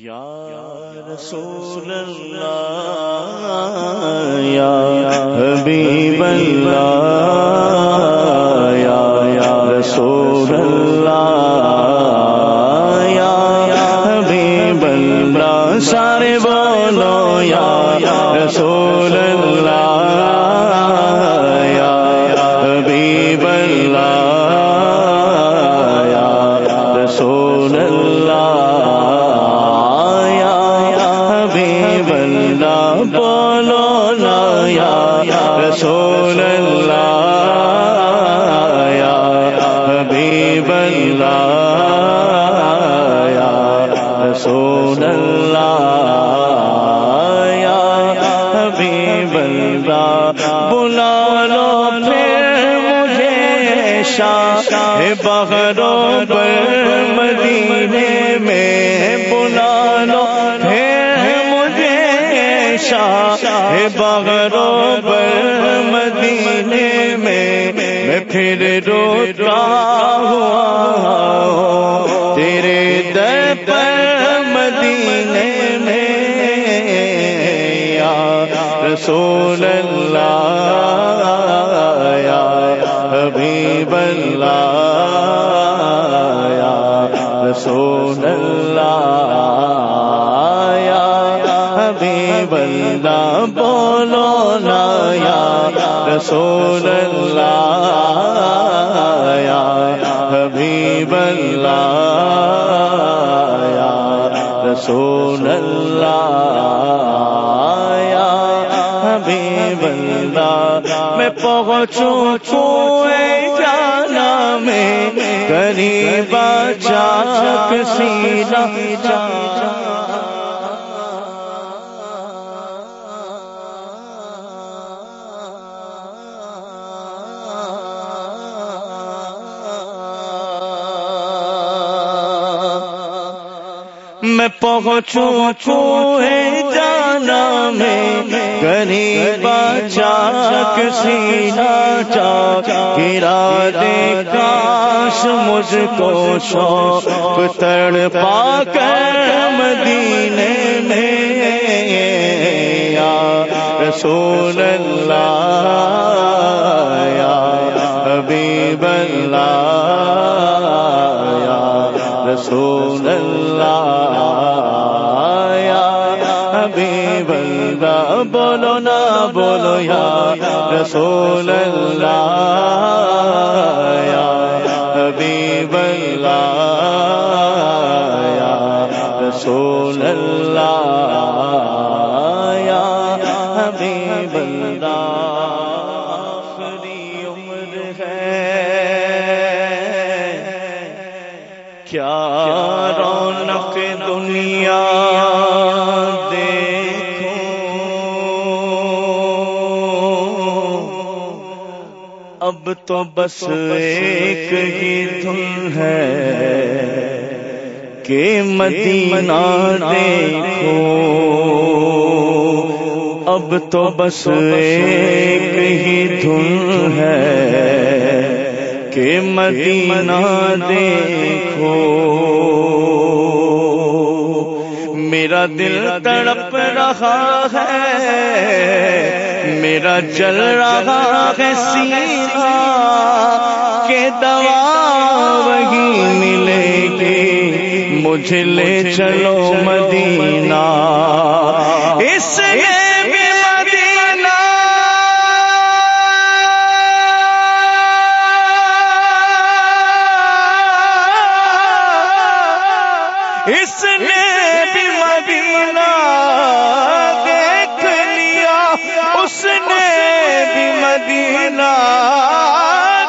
یا رسول اللہ یا حبیب اللہ یا یا رسول حبیب اللہ یا رسول اللہ، یا حبیب اللہ بلا لو پھر مجھے شاہ بغروں پر مدینے میں بلا لو پھر مجھے شاہ بغروں پر مدینے پھر روتا ہوا تیرے در پر مدینے میں، یا رسول اللہ، یا حبیب اللہ، یا رسول اللہ، یا حبیب اللہ، بولو نا، یا رسول اللہ۔ اللہ یا رسول اللہ یا حبیب اللہ میں پہنچوں چھوئے جانا میں غریبا چاک سینا میں پہنچوں چھوئے جانا میں۔ غریبا چاک سینا چاک گرا دے کاش مجھ کو شوق۔ تڑ پا کر مدینے میں۔ یا رسول رسول اللہ، یا حبیب اللہ، بولو نا، بولو یا رسول اللہ، یا حبیب اللہ، یا رسول اللہ، یا حبیب اللہ۔ دنیا دیکھو۔ اب تو بس ایک ہی دھن ہے کہ مدینہ دیکھو۔ اب تو بس ایک ہی دھن ہے کہ مدینہ دیکھو۔ میرا دل تڑپ رہا ہے، میرا جل رہا ہے سینا کہ دوا وہی ملے گی۔ مجھے لے چلو مدینہ۔ اس مدینہ دیکھ لیا، اس نے بھی مدینہ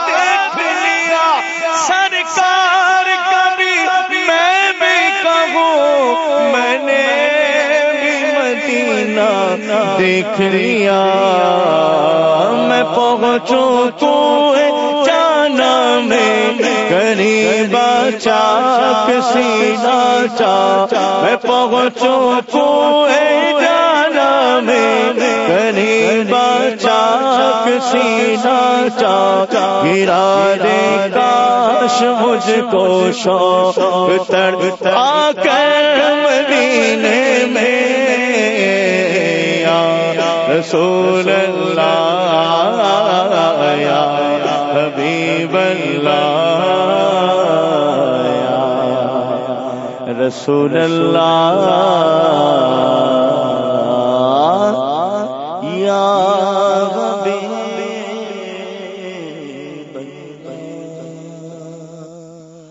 دیکھ لیا۔ سرکار کبھی میں بھی کہوں، میں نے بھی مدینہ دیکھ لیا۔ میں پہنچوں تو میں غریبا چاک سینا چاک میں پہنچوں تو جانا میں۔ غریبا چاک سینا چاک گرا دے کاش مجھ کو شوق۔ تڑ آ کر مدینہ میں۔ یا رسول اللہ۔ رسول اللہ